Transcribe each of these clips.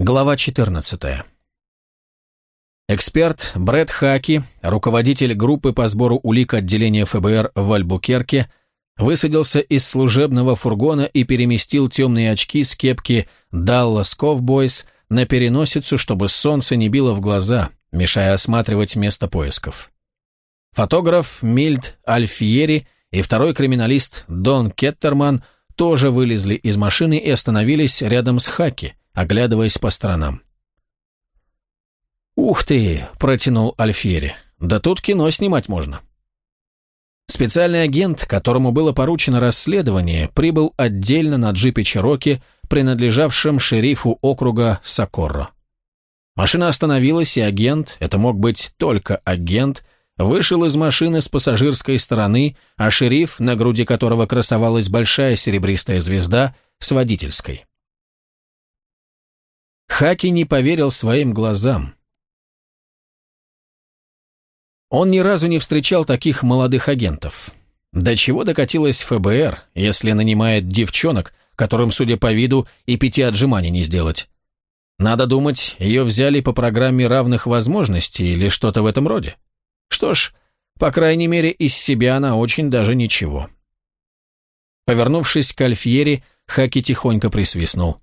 Глава 14. Эксперт Брэд Хаки, руководитель группы по сбору улик отделения ФБР в Альбукерке, высадился из служебного фургона и переместил темные очки с кепки Dallas Cowboys на переносицу, чтобы солнце не било в глаза, мешая осматривать место поисков. Фотограф Мильд Альфьери и второй криминалист Дон Кеттерман тоже вылезли из машины и остановились рядом с Хаки, оглядываясь по сторонам. «Ух ты!» – протянул Альфьери. «Да тут кино снимать можно». Специальный агент, которому было поручено расследование, прибыл отдельно на джипе Чироки, принадлежавшем шерифу округа Сокорро. Машина остановилась, и агент, это мог быть только агент, вышел из машины с пассажирской стороны, а шериф, на груди которого красовалась большая серебристая звезда, с водительской. Хаки не поверил своим глазам. Он ни разу не встречал таких молодых агентов. До чего докатилась ФБР, если нанимает девчонок, которым, судя по виду, и пяти отжиманий не сделать? Надо думать, ее взяли по программе равных возможностей или что-то в этом роде. Что ж, по крайней мере, из себя она очень даже ничего. Повернувшись к Альфьери, Хаки тихонько присвистнул.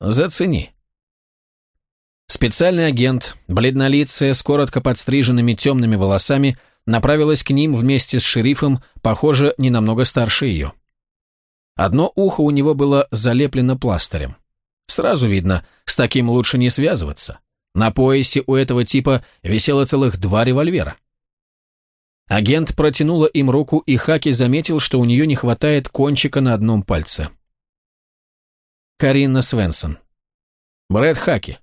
«Зацени». Специальный агент, бледнолицая, с коротко подстриженными темными волосами, направилась к ним вместе с шерифом, похоже, не намного старше ее. Одно ухо у него было залеплено пластырем. Сразу видно, с таким лучше не связываться. На поясе у этого типа висело целых два револьвера. Агент протянула им руку, и Хаки заметил, что у нее не хватает кончика на одном пальце. Карина Свенсон. Брэд Хаки.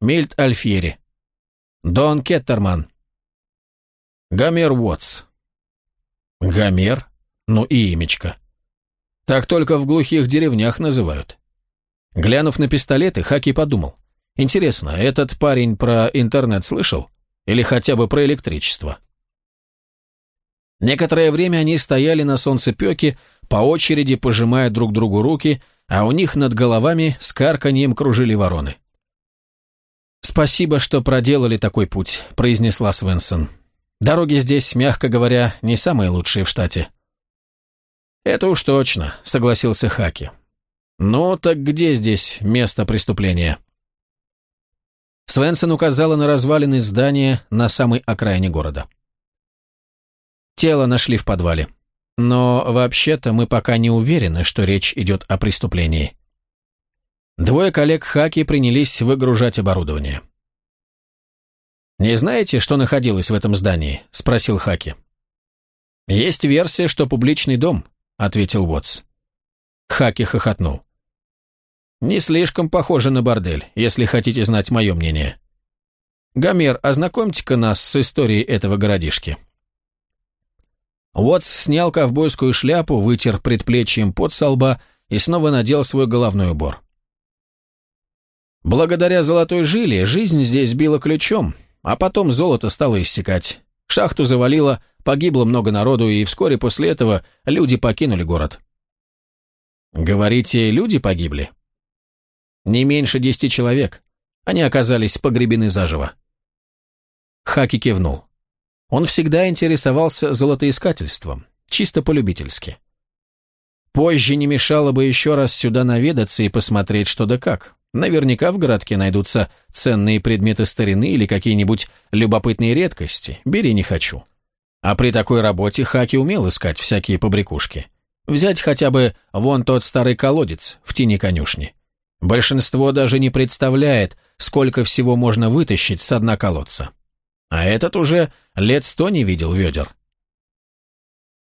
Мильт Альфьери. Дон Кеттерман. Гомер Уотс. Гомер? Ну и имечко. Так только в глухих деревнях называют. Глянув на пистолеты, Хаки подумал. Интересно, этот парень про интернет слышал? Или хотя бы про электричество? Некоторое время они стояли на солнцепеке, по очереди пожимая друг другу руки, а у них над головами с карканьем кружили вороны. «Спасибо, что проделали такой путь», – произнесла Свенсон. «Дороги здесь, мягко говоря, не самые лучшие в штате». «Это уж точно», – согласился Хаки. «Ну, так где здесь место преступления?» Свенсон указала на развалины здания на самой окраине города. Тело нашли в подвале. Но вообще-то мы пока не уверены, что речь идет о преступлении. Двое коллег Хаки принялись выгружать оборудование. «Не знаете, что находилось в этом здании?» – спросил Хаки. «Есть версия, что публичный дом», – ответил Уотс. Хаки хохотнул. «Не слишком похоже на бордель, если хотите знать мое мнение. Гомер, ознакомьте-ка нас с историей этого городишки». Уотс снял ковбойскую шляпу, вытер предплечьем под со лба и снова надел свой головной убор. Благодаря золотой жиле жизнь здесь била ключом, а потом золото стало иссякать. Шахту завалило, погибло много народу, и вскоре после этого люди покинули город. Говорите, люди погибли? Не меньше десяти человек. Они оказались погребены заживо. Хаки кивнул. Он всегда интересовался золотоискательством, чисто полюбительски. Позже не мешало бы еще раз сюда наведаться и посмотреть, что да как. Наверняка в городке найдутся ценные предметы старины или какие-нибудь любопытные редкости. Бери не хочу. А при такой работе Хаки умел искать всякие побрякушки. Взять хотя бы вон тот старый колодец в тени конюшни. Большинство даже не представляет, сколько всего можно вытащить с дна колодца. А этот уже лет сто не видел ведер.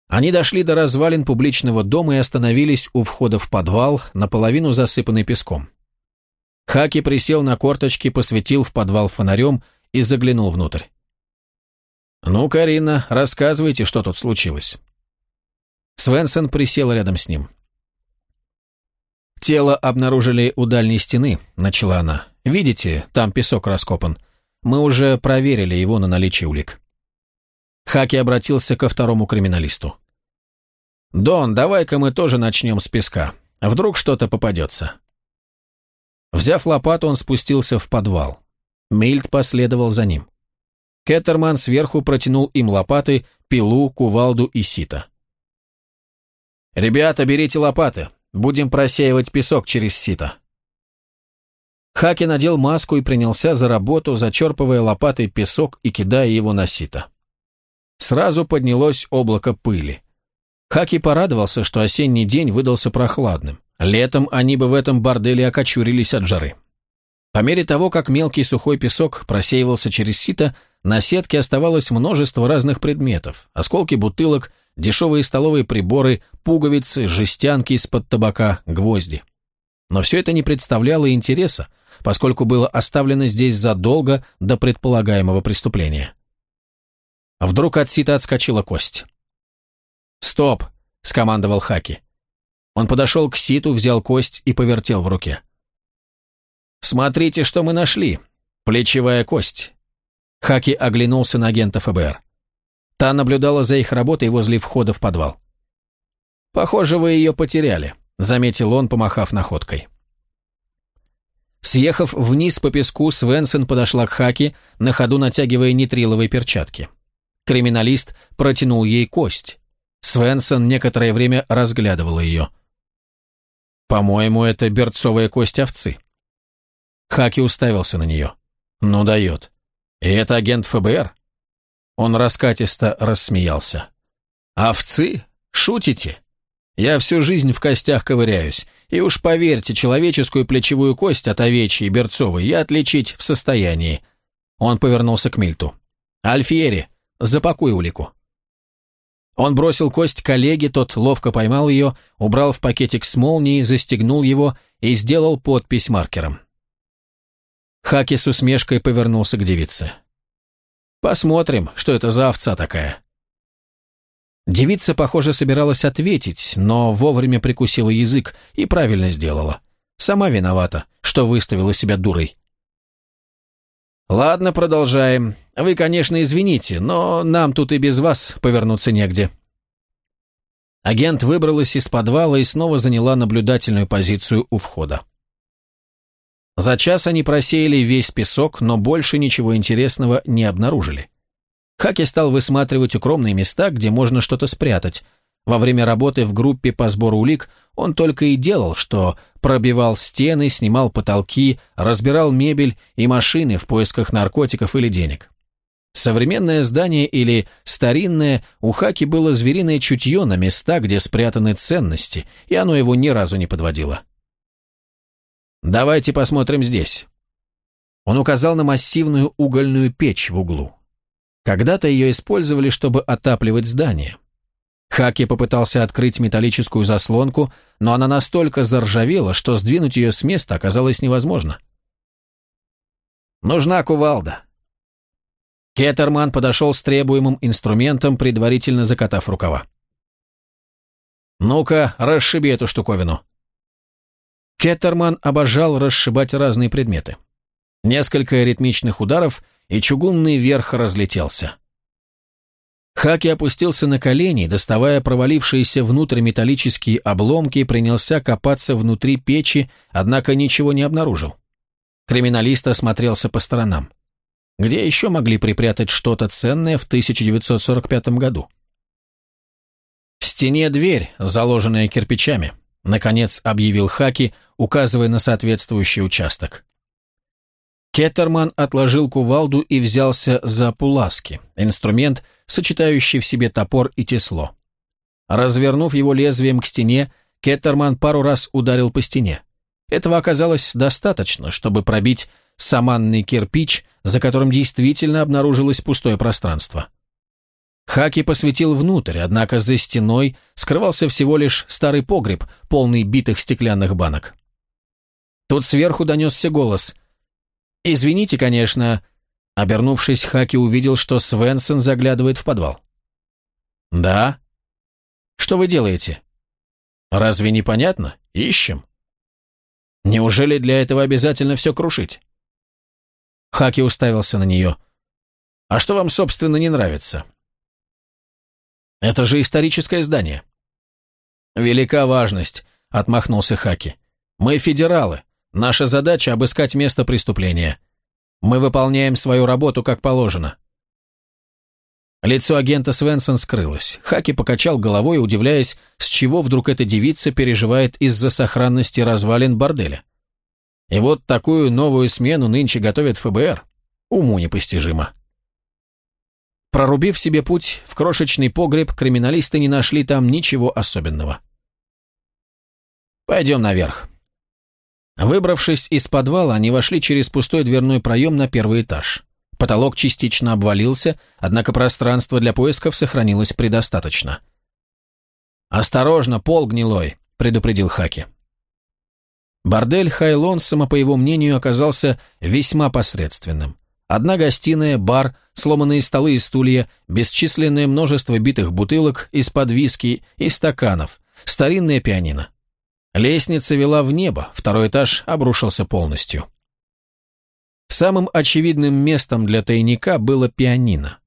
Они дошли до развалин публичного дома и остановились у входа в подвал, наполовину засыпанный песком. Хаки присел на корточки, посветил в подвал фонарем и заглянул внутрь. «Ну, Карина, рассказывайте, что тут случилось». Свенсон присел рядом с ним. «Тело обнаружили у дальней стены», — начала она. «Видите, там песок раскопан. Мы уже проверили его на наличие улик». Хаки обратился ко второму криминалисту. «Дон, давай-ка мы тоже начнем с песка. Вдруг что-то попадется». Взяв лопату, он спустился в подвал. Мильд последовал за ним. Кеттерман сверху протянул им лопаты, пилу, кувалду и сито. «Ребята, берите лопаты. Будем просеивать песок через сито». Хаки надел маску и принялся за работу, зачерпывая лопатой песок и кидая его на сито. Сразу поднялось облако пыли. Хаки порадовался, что осенний день выдался прохладным. Летом они бы в этом борделе окочурились от жары. По мере того, как мелкий сухой песок просеивался через сито, на сетке оставалось множество разных предметов. Осколки бутылок, дешевые столовые приборы, пуговицы, жестянки из-под табака, гвозди. Но все это не представляло интереса, поскольку было оставлено здесь задолго до предполагаемого преступления. Вдруг от сита отскочила кость. «Стоп!» — скомандовал Хаки. Он подошел к ситу, взял кость и повертел в руке. «Смотрите, что мы нашли. Плечевая кость». Хаки оглянулся на агента ФБР. Та наблюдала за их работой возле входа в подвал. «Похоже, вы ее потеряли», — заметил он, помахав находкой. Съехав вниз по песку, Свенсон подошла к Хаки, на ходу натягивая нитриловые перчатки. Криминалист протянул ей кость. Свенсон некоторое время разглядывала ее. «По-моему, это берцовая кость овцы». Хаки уставился на нее. «Ну дает. И это агент ФБР?» Он раскатисто рассмеялся. «Овцы? Шутите? Я всю жизнь в костях ковыряюсь, и уж поверьте, человеческую плечевую кость от овечьей берцовой я отличить в состоянии». Он повернулся к Мильту. «Альфьери, запакуй улику». Он бросил кость коллеге, тот ловко поймал ее, убрал в пакетик с молнией, застегнул его и сделал подпись маркером. Хаки с усмешкой повернулся к девице. «Посмотрим, что это за овца такая». Девица, похоже, собиралась ответить, но вовремя прикусила язык и правильно сделала. Сама виновата, что выставила себя дурой. «Ладно, продолжаем. Вы, конечно, извините, но нам тут и без вас повернуться негде». Агент выбралась из подвала и снова заняла наблюдательную позицию у входа. За час они просеяли весь песок, но больше ничего интересного не обнаружили. Хаки стал высматривать укромные места, где можно что-то спрятать. Во время работы в группе по сбору улик он только и делал, что пробивал стены, снимал потолки, разбирал мебель и машины в поисках наркотиков или денег. Современное здание или старинное, у Хаки было звериное чутье на места, где спрятаны ценности, и оно его ни разу не подводило. «Давайте посмотрим здесь». Он указал на массивную угольную печь в углу. Когда-то ее использовали, чтобы отапливать здание. Хаки попытался открыть металлическую заслонку, но она настолько заржавела, что сдвинуть ее с места оказалось невозможно. «Нужна кувалда». Кеттерман подошел с требуемым инструментом, предварительно закатав рукава. «Ну-ка, расшиби эту штуковину». Кеттерман обожал расшибать разные предметы. Несколько ритмичных ударов, и чугунный верх разлетелся. Хаки опустился на колени, доставая провалившиеся внутрь металлические обломки, принялся копаться внутри печи, однако ничего не обнаружил. Криминалист осмотрелся по сторонам. Где еще могли припрятать что-то ценное в 1945 году? В стене дверь, заложенная кирпичами, наконец объявил Хаки, указывая на соответствующий участок. Кеттерман отложил кувалду и взялся за пуласки, инструмент, сочетающий в себе топор и тесло. Развернув его лезвием к стене, Кеттерман пару раз ударил по стене. Этого оказалось достаточно, чтобы пробить саманный кирпич, за которым действительно обнаружилось пустое пространство. Хаки посветил внутрь, однако за стеной скрывался всего лишь старый погреб, полный битых стеклянных банок. Тут сверху донесся голос – «Извините, конечно...» Обернувшись, Хаки увидел, что Свенсон заглядывает в подвал. «Да?» «Что вы делаете?» «Разве не понятно? Ищем». «Неужели для этого обязательно все крушить?» Хаки уставился на нее. «А что вам, собственно, не нравится?» «Это же историческое здание». «Велика важность», — отмахнулся Хаки. «Мы федералы. Наша задача – обыскать место преступления. Мы выполняем свою работу как положено». Лицо агента Свенсон скрылось. Хаки покачал головой, удивляясь, с чего вдруг эта девица переживает из-за сохранности развалин борделя. И вот такую новую смену нынче готовят ФБР. Уму непостижимо. Прорубив себе путь в крошечный погреб, криминалисты не нашли там ничего особенного. «Пойдем наверх». Выбравшись из подвала, они вошли через пустой дверной проем на первый этаж. Потолок частично обвалился, однако пространства для поисков сохранилось предостаточно. «Осторожно, пол гнилой», — предупредил Хаки. Бордель Хайлонсома, по его мнению, оказался весьма посредственным. Одна гостиная, бар, сломанные столы и стулья, бесчисленное множество битых бутылок из-под виски и стаканов, старинное пианино. Лестница вела в небо, второй этаж обрушился полностью. Самым очевидным местом для тайника было пианино.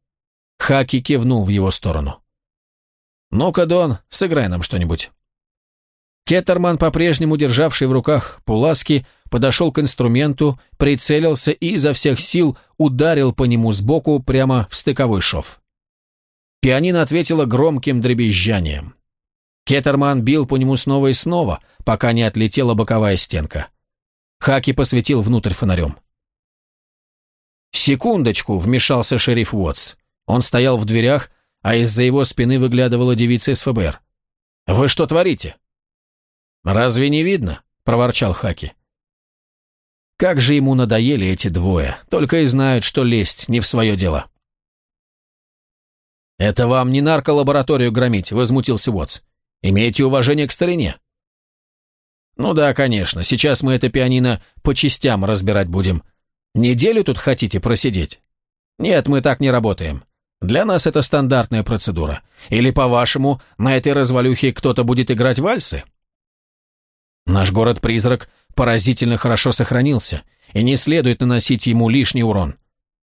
Хаки кивнул в его сторону. «Ну-ка, Дон, сыграй нам что-нибудь». Кеттерман, по-прежнему державший в руках пуласки, подошел к инструменту, прицелился и изо всех сил ударил по нему сбоку прямо в стыковой шов. Пианино ответило громким дребезжанием. Кеттерман бил по нему снова и снова, пока не отлетела боковая стенка. Хаки посветил внутрь фонарем. «Секундочку», — вмешался шериф Уотс. Он стоял в дверях, а из-за его спины выглядывала девица из ФБР. «Вы что творите?» «Разве не видно?» – проворчал Хаки. Как же ему надоели эти двое, только и знают, что лезть не в свое дело. «Это вам не нарколабораторию громить», – возмутился Уотс. «Имейте уважение к старине». «Ну да, конечно, сейчас мы это пианино по частям разбирать будем. Неделю тут хотите просидеть?» «Нет, мы так не работаем. Для нас это стандартная процедура. Или, по-вашему, на этой развалюхе кто-то будет играть вальсы?» Наш город-призрак поразительно хорошо сохранился, и не следует наносить ему лишний урон.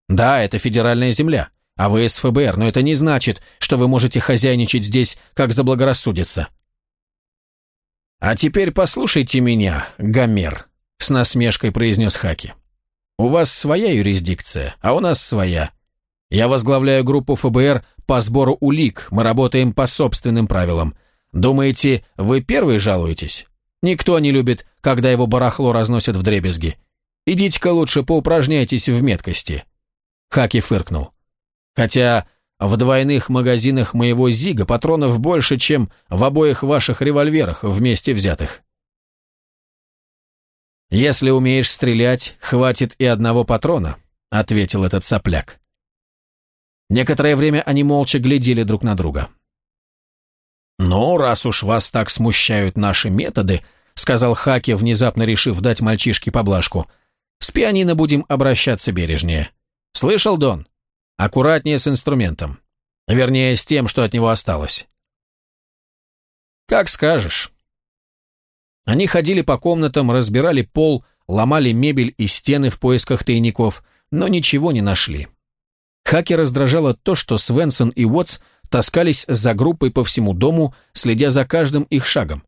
Да, это федеральная земля, а вы из ФБР, но это не значит, что вы можете хозяйничать здесь, как заблагорассудится. «А теперь послушайте меня, Гомер», — с насмешкой произнес Хаки. «У вас своя юрисдикция, а у нас своя. Я возглавляю группу ФБР по сбору улик, мы работаем по собственным правилам. Думаете, вы первые жалуетесь? Никто не любит, когда его барахло разносят в дребезги. Идите-ка лучше поупражняйтесь в меткости». Хаки фыркнул. «Хотя в двойных магазинах моего Зига патронов больше, чем в обоих ваших револьверах вместе взятых». «Если умеешь стрелять, хватит и одного патрона», — ответил этот сопляк. Некоторое время они молча глядели друг на друга. «Ну, раз уж вас так смущают наши методы», — сказал Хаки, внезапно решив дать мальчишке поблажку, — «с пианино будем обращаться бережнее. Слышал, Дон? Аккуратнее с инструментом. Вернее, с тем, что от него осталось». «Как скажешь». Они ходили по комнатам, разбирали пол, ломали мебель и стены в поисках тайников, но ничего не нашли. Хаки раздражало то, что Свенсон и Уотс таскались за группой по всему дому, следя за каждым их шагом.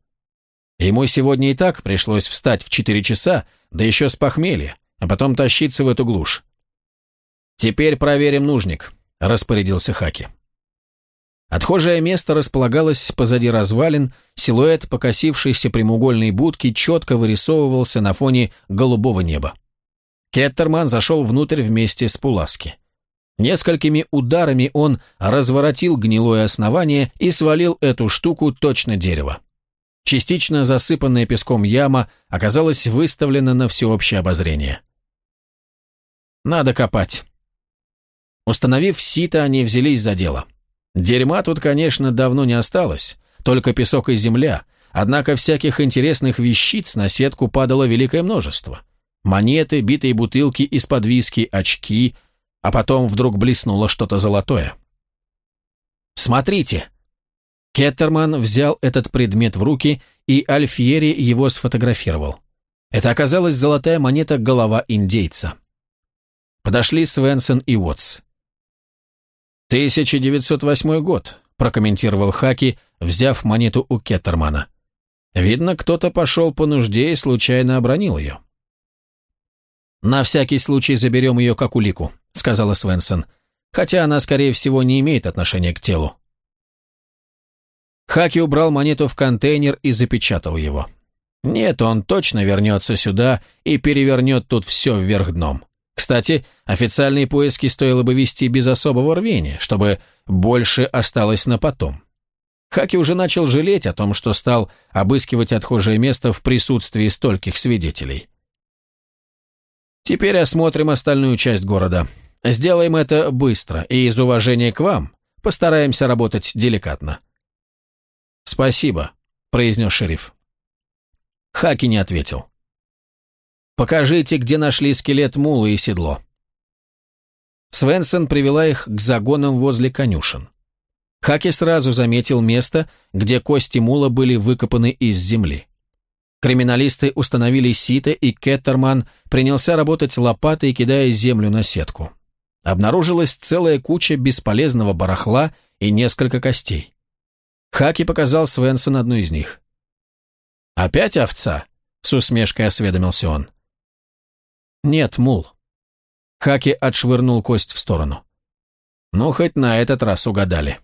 Ему сегодня и так пришлось встать в четыре часа, да еще с похмелья, а потом тащиться в эту глушь. «Теперь проверим нужник», — распорядился Хаки. Отхожее место располагалось позади развалин, силуэт покосившейся прямоугольной будки четко вырисовывался на фоне голубого неба. Кеттерман зашел внутрь вместе с Пуласки. Несколькими ударами он разворотил гнилое основание и свалил эту штуку точно дерево. Частично засыпанная песком яма оказалась выставлена на всеобщее обозрение. Надо копать. Установив сито, они взялись за дело. Дерьма тут, конечно, давно не осталось, только песок и земля, однако всяких интересных вещиц на сетку падало великое множество. Монеты, битые бутылки из-под виски, очки, а потом вдруг блеснуло что-то золотое. «Смотрите!» Кеттерман взял этот предмет в руки, и Альфьери его сфотографировал. Это оказалась золотая монета голова индейца. Подошли Свенсон и Уотс. «1908 год», – прокомментировал Хаки, взяв монету у Кеттермана. «Видно, кто-то пошел по нужде и случайно обронил ее. «На всякий случай заберем ее как улику», — сказала Свенсон, «хотя она, скорее всего, не имеет отношения к телу». Хаки убрал монету в контейнер и запечатал его. Нет, он точно вернется сюда и перевернет тут все вверх дном. Кстати, официальные поиски стоило бы вести без особого рвения, чтобы больше осталось на потом. Хаки уже начал жалеть о том, что стал обыскивать отхожее место в присутствии стольких свидетелей. Теперь осмотрим остальную часть города. Сделаем это быстро и из уважения к вам постараемся работать деликатно. «Спасибо», — произнес шериф. Хаки не ответил. «Покажите, где нашли скелет мулы и седло». Свенсон привела их к загонам возле конюшен. Хаки сразу заметил место, где кости мула были выкопаны из земли. Криминалисты установили сито, и Кеттерман принялся работать лопатой, кидая землю на сетку. Обнаружилась целая куча бесполезного барахла и несколько костей. Хаки показал Свенсон одну из них. «Опять овца?» — с усмешкой осведомился он. «Нет, мул». Хаки отшвырнул кость в сторону. «Ну, хоть на этот раз угадали».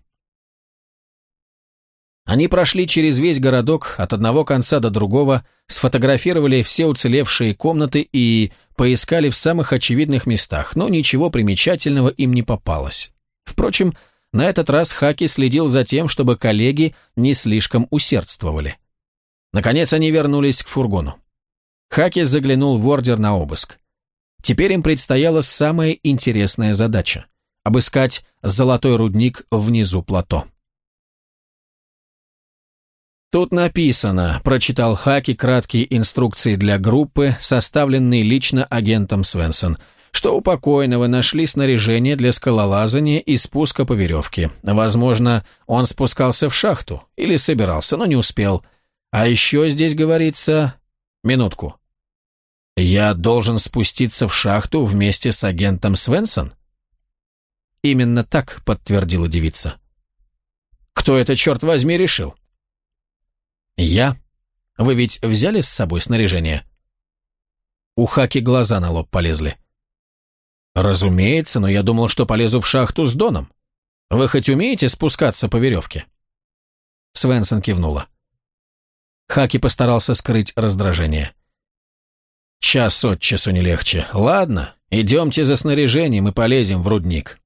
Они прошли через весь городок от одного конца до другого, сфотографировали все уцелевшие комнаты и поискали в самых очевидных местах, но ничего примечательного им не попалось. Впрочем, на этот раз Хаки следил за тем, чтобы коллеги не слишком усердствовали. Наконец они вернулись к фургону. Хаки заглянул в ордер на обыск. Теперь им предстояла самая интересная задача – обыскать золотой рудник внизу плато. «Тут написано», – прочитал Хаки краткие инструкции для группы, составленные лично агентом Свенсон, что у покойного нашли снаряжение для скалолазания и спуска по веревке. Возможно, он спускался в шахту или собирался, но не успел – а еще здесь говорится... Минутку. Я должен спуститься в шахту вместе с агентом Свенсон? Именно так, подтвердила девица. Кто это, черт возьми, решил? Я. Вы ведь взяли с собой снаряжение? У Хаки глаза на лоб полезли. Разумеется, но я думал, что полезу в шахту с Доном. Вы хоть умеете спускаться по веревке? Свенсон кивнула. Хаки постарался скрыть раздражение. «Час от часу не легче. Ладно, идемте за снаряжением и полезем в рудник».